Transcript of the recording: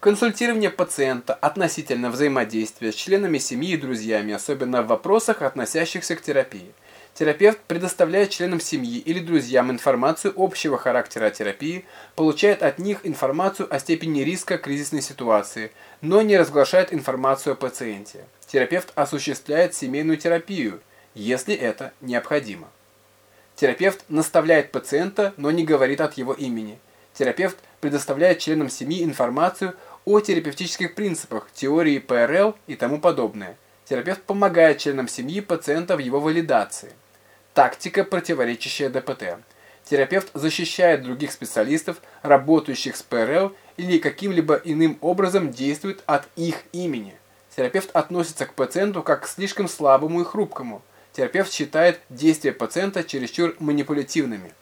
Консультирование пациента относительно взаимодействия с членами семьи и друзьями, особенно в вопросах, относящихся к терапии. Терапевт предоставляет членам семьи или друзьям информацию общего характера терапии, получает от них информацию о степени риска кризисной ситуации, но не разглашает информацию о пациенте. Терапевт осуществляет семейную терапию, если это необходимо. Терапевт наставляет пациента, но не говорит от его имени. Терапевт предоставляет членам семьи информацию о терапевтических принципах, теории ПРЛ и тому подобное. Терапевт помогает членам семьи пациента в его валидации. Тактика, противоречащая ДПТ. Терапевт защищает других специалистов, работающих с ПРЛ или каким-либо иным образом действует от их имени. Терапевт относится к пациенту как к слишком слабому и хрупкому. Терапевт считает действия пациента чересчур манипулятивными.